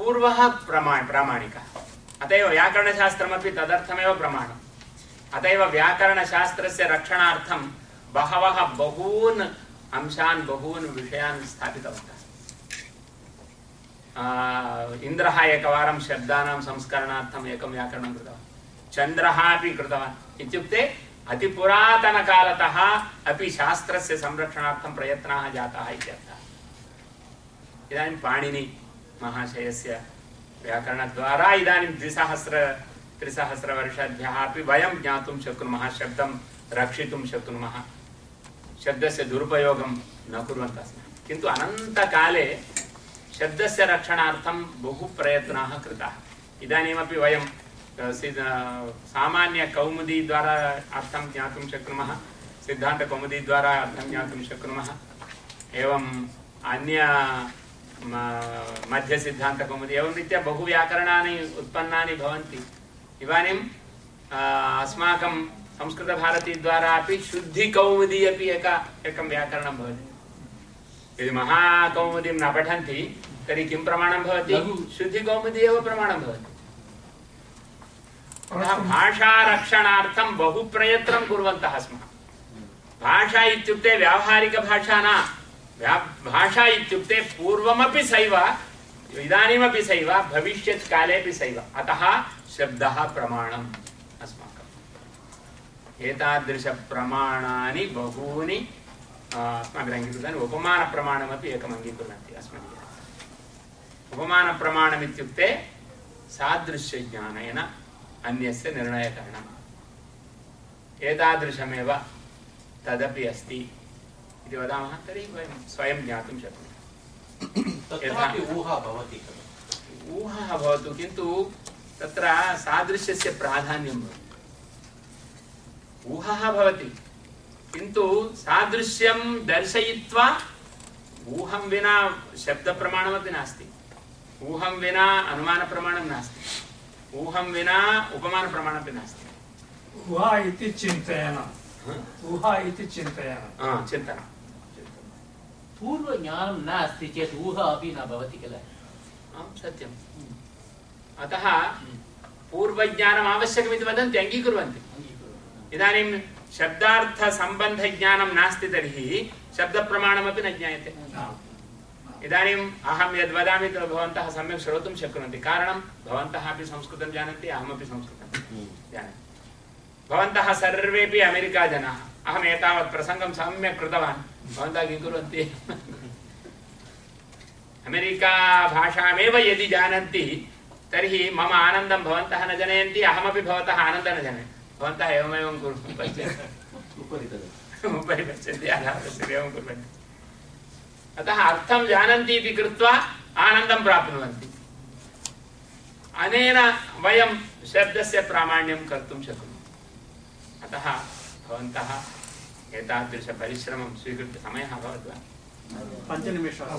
पूर्वः प्रमा प्रामाणिकः अत एव व्याकरणशास्त्रमपि तदर्थमेव प्रमाणम् अत एव व्याकरणशास्त्रस्य रक्षणार्थं बहवः बहून् अंशान् बहून् विषयान् स्थापितवन्तः। आ, इन्द्रः एकवारं शब्दानां संस्करणार्थम् एकं व्याकरणं कृतवान्। चन्द्रः अपि कृतवान्। इत्युक्ते अतिपुरातनकालतः अपि शास्त्रस्य संरक्षणार्थं प्रयत्नाः जाताः इत्यर्थः। इदानीं पाणिनि महाशयस्य व्याकरणद्वारा इदानीं द्विसहस्र त्रिसहस्रवर्षेभ्यः अपि वयं ज्ञातुं शक्नुमः, शब्दं रक्षितुं शक्नुमः। शब्दस्य दुरुपयोगं न कुर्वन्तः स्मः किन्तु अनन्तकाले शब्दस्य रक्षणार्थं बहु प्रयत्नाः कृताः। इदानीमपि वयं सामान्यकौमुदीद्वारा अर्थं ज्ञातुं शक्नुमः सिद्धान्तकौमुदीद्वारा अर्थं ज्ञातुं शक्नुमः। एवम् अन्य मध्यसिद्धान्तकौमुदी। एवं रीत्या बहु व्याकरणानि उत्पन्नानि भवन्ति। अस्माकं संस्कृतभारतीद्वारा अपि शुद्धिकौमुदी अपि एका एकं व्याकरणं भवति। यदि महाकौमुदीं न पठन्ति तर्हि किं प्रमाणं भवति? शुद्धिकौमुदी एव प्रमाणं भवति। अतः भाषारक्षणार्थं बहु प्रयत्नं कुर्वन्तः स्मः। भाषा इत्युक्ते व्यावहारिकभाषा न। भाषा इत्युक्ते पूर्वमपि सैव, इदानीमपि सैव, भविष्यत् कालेपि सैव। अतः शब्दः प्रमाणम् अस्माकम्। एतादृशप्रमाणानि बहूनि अस्माभिः अङ्गीकृतानि उपमानप्रमाणमपि एकम् अङ्गीकुर्वन्ति अस्मदीयः उपमानप्रमाणमित्युक्ते सादृश्यज्ञानेन अन्यस्य निर्णयकरणम्। एतादृशमेव तदपि अस्ति। इति वदामः तर्हि वयं स्वयं ज्ञातुं शक्नुमः। तत्रापि ऊहा भवति खलु। ऊहः भवतु किन्तु तत्र सादृश्यस्य प्राधान्यं भवति। ऊहः भवति किन्तु सादृश्यं दर्शयित्वा ऊहं विना शब्दप्रमाणमपि नास्ति। ऊहं विना अनुमानप्रमाणं नास्ति। ऊहं विना उपमानप्रमाणमपि नास्ति। ऊहा इति चिन्तयन ऊहा इति चिन्तयन चिन्तनं पूर्वज्ञानं नास्ति चेत् ऊहा अपि न भवति किल? आं सत्यम्। अतः पूर्वज्ञानम् आवश्यकमिति वदन्ति अङ्गीकुर्वन्ति। इदानीं शब्दार्थसम्बन्धज्ञानं नास्ति तर्हि शब्दप्रमाणमपि न ज्ञायते। इदानीम् अहं यद् तद् भवन्तः सम्यक् श्रोतुं शक्नुवन्ति। कारणं भवन्तः अपि संस्कृतं जानन्ति अहमपि संस्कृतं जानामि भवन्तः सर्वेपि अमेरिका जनाः अहम् एतावत् प्रसङ्गं सम्यक् कृतवान्। भवन्तः किं कुर्वन्ति अमेरिका भाषामेव यदि जानन्ति तर्हि मम आनन्दं भवन्तः न जनयन्ति अहमपि भवतः आनन्दं न जनयामि। भवन्तः एवमेवं कुर्वन्ति पश्यन्तु। उपरि उपरि पश्यन्ति अधः पश्यन्ति एवं कुर्वन्ति। अतः अर्थं जानन्ति इति कृत्वा आनन्दं प्राप्नुवन्ति। अनेन वयं शब्दस्य प्रामाण्यं कर्तुं शक्नुमः। अतः भवन्तः एतादृशपरिश्रमं स्वीकृत्य समयः अभवत् वा? पञ्चनिमेषाः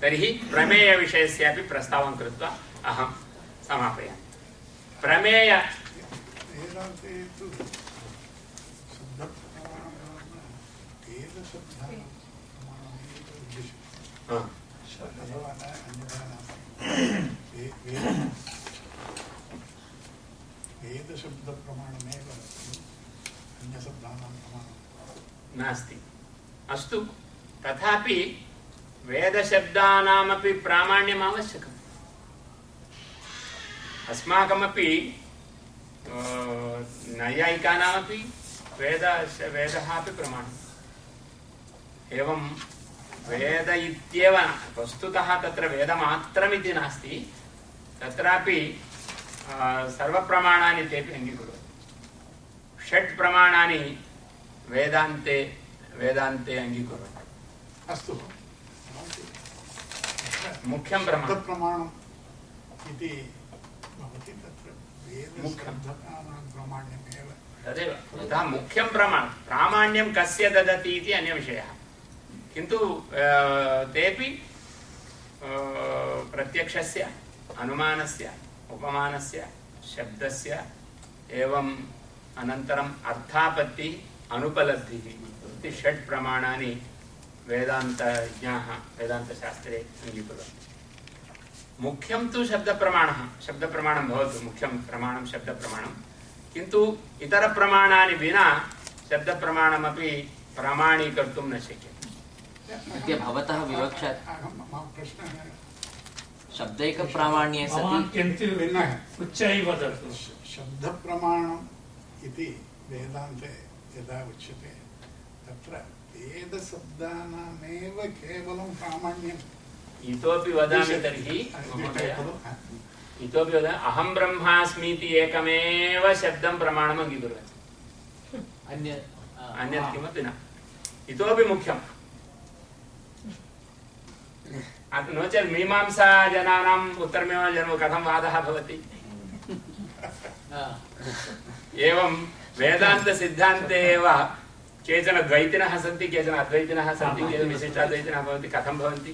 तर्हि प्रमेयविषयस्यापि प्रस्तावं कृत्वा अहं समापयामि। प्रमेय हा, अथवा न अन्यथा नास्ति वे- वेद वेदशब्दप्रमाणमेव अस्ति अन्यशब्दानां प्रमाणं नास्ति। अस्तु, तथापि वेदशब्दानामपि प्रामाण्यम् आवश्यकम्। अस्माकमपि नैयायिकानामपि वेद वेदः अपि प्रमाणम्। एवं वेद इत्येव। वस्तुतः तत्र वेदमात्रमिति नास्ति। तत्रापि सर्वप्रमाणानि तेपि अङ्गीकुर्वन्ति। षट् प्रमाणानि वेदान्ते वेदान्ते अङ्गीकुर्वन्ति अस्तु। मुख्यं प्रमाणं शब्दप्रमाणम् इति भवति तत्र मुख्यं। वेदशब्दानां प्रामाण्यमेव। तदेव यथा मुख्यं प्रमाणं प्रामाण्यं कस्य ददति इति अन्यविषयः। किन्तु तेपि प्रत्यक्षस्य अनुमानस्य उपमानस्य शब्दस्य एवम् अनन्तरम् अर्थापत्तिः अनुपलब्धिः इति षट् प्रमाणानि वेदान्तज्ञाः वेदान्तशास्त्रे अङ्गीकुर्वन्ति मुख्यं तु शब्दप्रमाणः शब्दप्रमाणं भवतु मुख्यं प्रमाणं शब्दप्रमाणं। किन्तु इतरप्रमाणानि विना शब्दप्रमाणमपि प्रमाणीकर्तुं न शक्यते। अद्य भवतः विवक्षा शब्दैकप्रामाण्ये सति भिन्नः। उच्चैः वदतु। शब्दप्रमाणम् इति वेदान्ते यदा उच्यते तत्र वेदशब्दानामेव केवलं प्रामाण्यम् इतोपि वदामि तर्हि इतोपि वदामि अहं ब्रह्मास्मीति एकमेव शब्दं प्रमाणम् अङ्गीकुर्वन्ति अन्य अन्यत् किमपि न इतोपि मुख्यम् नो चेत् मीमांसा जनानाम् उत्तरमीमांसा कथं वादः भवति एवं वेदान्तसिद्धान्ते एव। केचन द्वैतिनः सन्ति केचन अद्वैतिनः सन्ति केचन विशिष्टाद्वैतिनः भवन्ति कथं भवन्ति?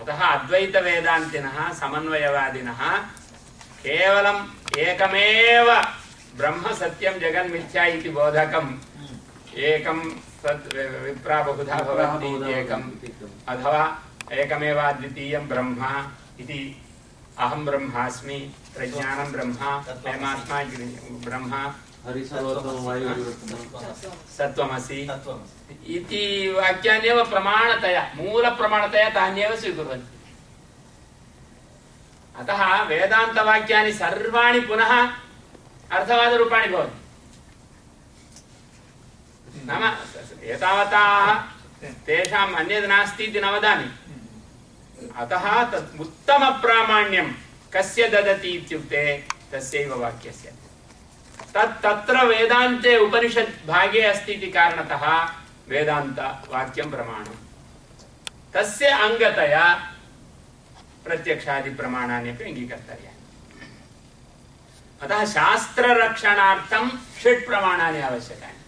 अतः अद्वैतवेदान्तिनः समन्वयवादिनः केवलम् एकमेव ब्रह्म सत्यं जगन्मिथ्या इति बोधकम् एकं तत् विप्रा बहुधा भवन्ति एकम् अथवा एकमेव अद्वितीयं ब्रह्म इति अहं ब्रह्मास्मि प्रज्ञानं ब्रह्म अयमात्मा ब्रह्म। सत्त्वमसि। इति वाक्यान्येव प्रमाणतया मूलप्रमाणतया तान्येव स्वीकुर्वन्ति अतः वेदान्तवाक्यानि सर्वाणि पुनः अर्थवादरूपाणि भवन्ति। नाम एतावता तेषाम् अन्यद् नास्ति इति न वदामि। अतः तत् उत्तमप्रामाण्यं कस्य ददति इत्युक्ते तस्यैव वाक्यस्य। तत् तत्र वेदान्ते उपनिषत् भागे अस्ति इति कारणतः वेदान्तवाक्यं प्रमाणं तस्य अङ्गतया प्रत्यक्षादिप्रमाणानि अपि अङ्गीकर्तव्यानि। अतः शास्त्ररक्षणार्थं षट् प्रमाणानि आवश्यकानि।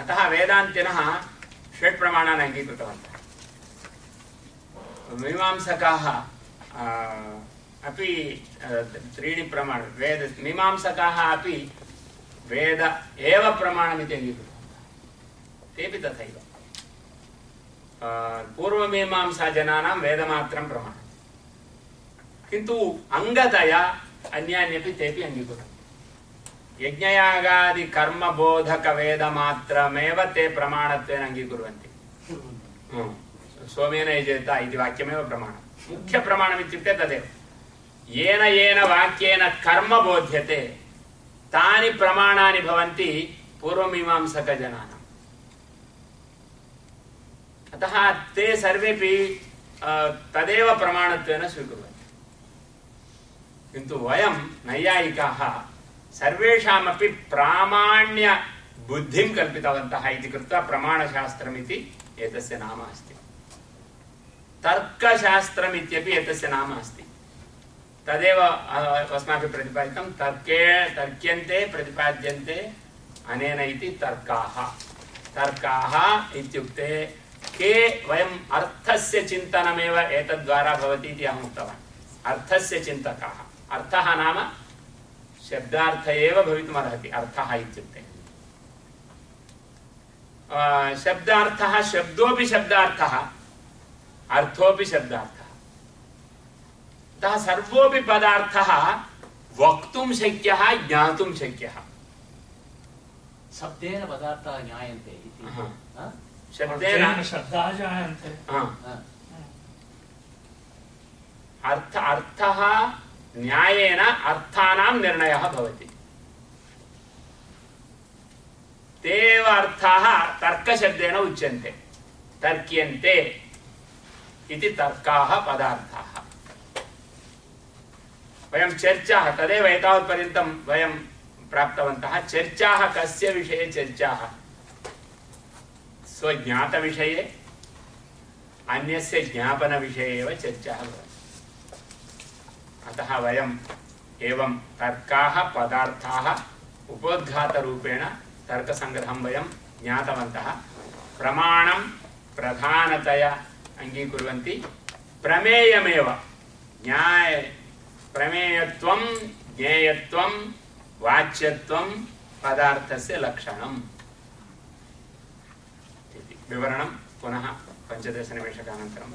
अतः वेदान्तिनः षट् प्रमाणानि अङ्गीकृतवन्तः। मीमांसकाः अपि त्रीणि प्रमाण वेद मीमांसकाः अपि वेद एव प्रमाणमिति अङ्गीकृतवन्तः तेपि तथैव। पूर्वमीमांसाजनानां वेदमात्रं प्रमाणम्। किन्तु अङ्गतया अन्यान्यपि तेपि अङ्गीकुर्वन्ति। यज्ञयागादिकर्मबोधकवेदमात्रमेव ते प्रमाणत्वेन अङ्गीकुर्वन्ति। हम्म। सोमेन यजेत इति वाक्यमेव प्रमाणं मुख्यप्रमाणम् इत्युक्ते तदेव येन येन वाक्येन कर्म बोध्यते तानि प्रमाणानि भवन्ति पूर्वमीमांसकजनानाम् अतः ते सर्वेपि अ, तदेव प्रमाणत्वेन स्वीकुर्वन्ति किन्तु वयं नैयायिकाः सर्वेषामपि प्रामाण्यबुद्धिं कल्पितवन्तः इति कृत्वा प्रमाणशास्त्रमिति एतस्य नाम अस्ति तर्कशास्त्रम् इत्यपि एतस्य नाम अस्ति। तदेव अस्माभिः प्रतिपादितं, तर्के, तर्क्यन्ते, प्रतिपाद्यन्ते, अनेन इति तर्काः। तर्काः इत्युक्ते, के वयम् अर्थस्य चिन्तनमेव एतद्वारा भवति इति अहम् उक्तवान्। अर्थस्य चिन्तकाः। अर्थः नाम शब्दार्थ एव भवितुमर्हति, अर्थः इत्युक्ते। शब्दार्थः, शब्दोऽपि शब्दार्थः। अर्थोऽपि शब्दार्थः। अतः सर्वोऽपि पदार्थः वक्तुं शक्यः ज्ञातुं शक्यः। शब्देन पदार्थाः ज्ञायन्ते इति। हा? शब्देन शब्दाः जायन्ते. अर्थ अर्थः न्यायेन अर्थानां निर्णयः भवति। ते एव अर्थाः तर्कशब्देन उच्यन्ते। तर्क्यन्ते। इति तर्काः पदार्थाः। वयं चर्चाः, तदेव एतावत्पर्यन्तं वयं प्राप्तवन्तः। चर्चाः कस्य विषये? चर्चाः स्वज्ञातविषये, अन्यस्य ज्ञापनविषये एव चर्चाः भवन्ति। अतः वयम् एवं तर्काः पदार्थाः उपोद्घातरूपेण तर्कसङ्ग्रहं वयं ज्ञातवन्तः। प्रमाणं प्रधानतया अङ्गीकुर्वन्ति। प्रमेयमेव। न्याय प्रमेयत्वं ज्ञेयत्वं वाच्यत्वं पदार्थस्य लक्षणम्। इति विवरणं पुनः पञ्चदशनिमेषकानन्तरं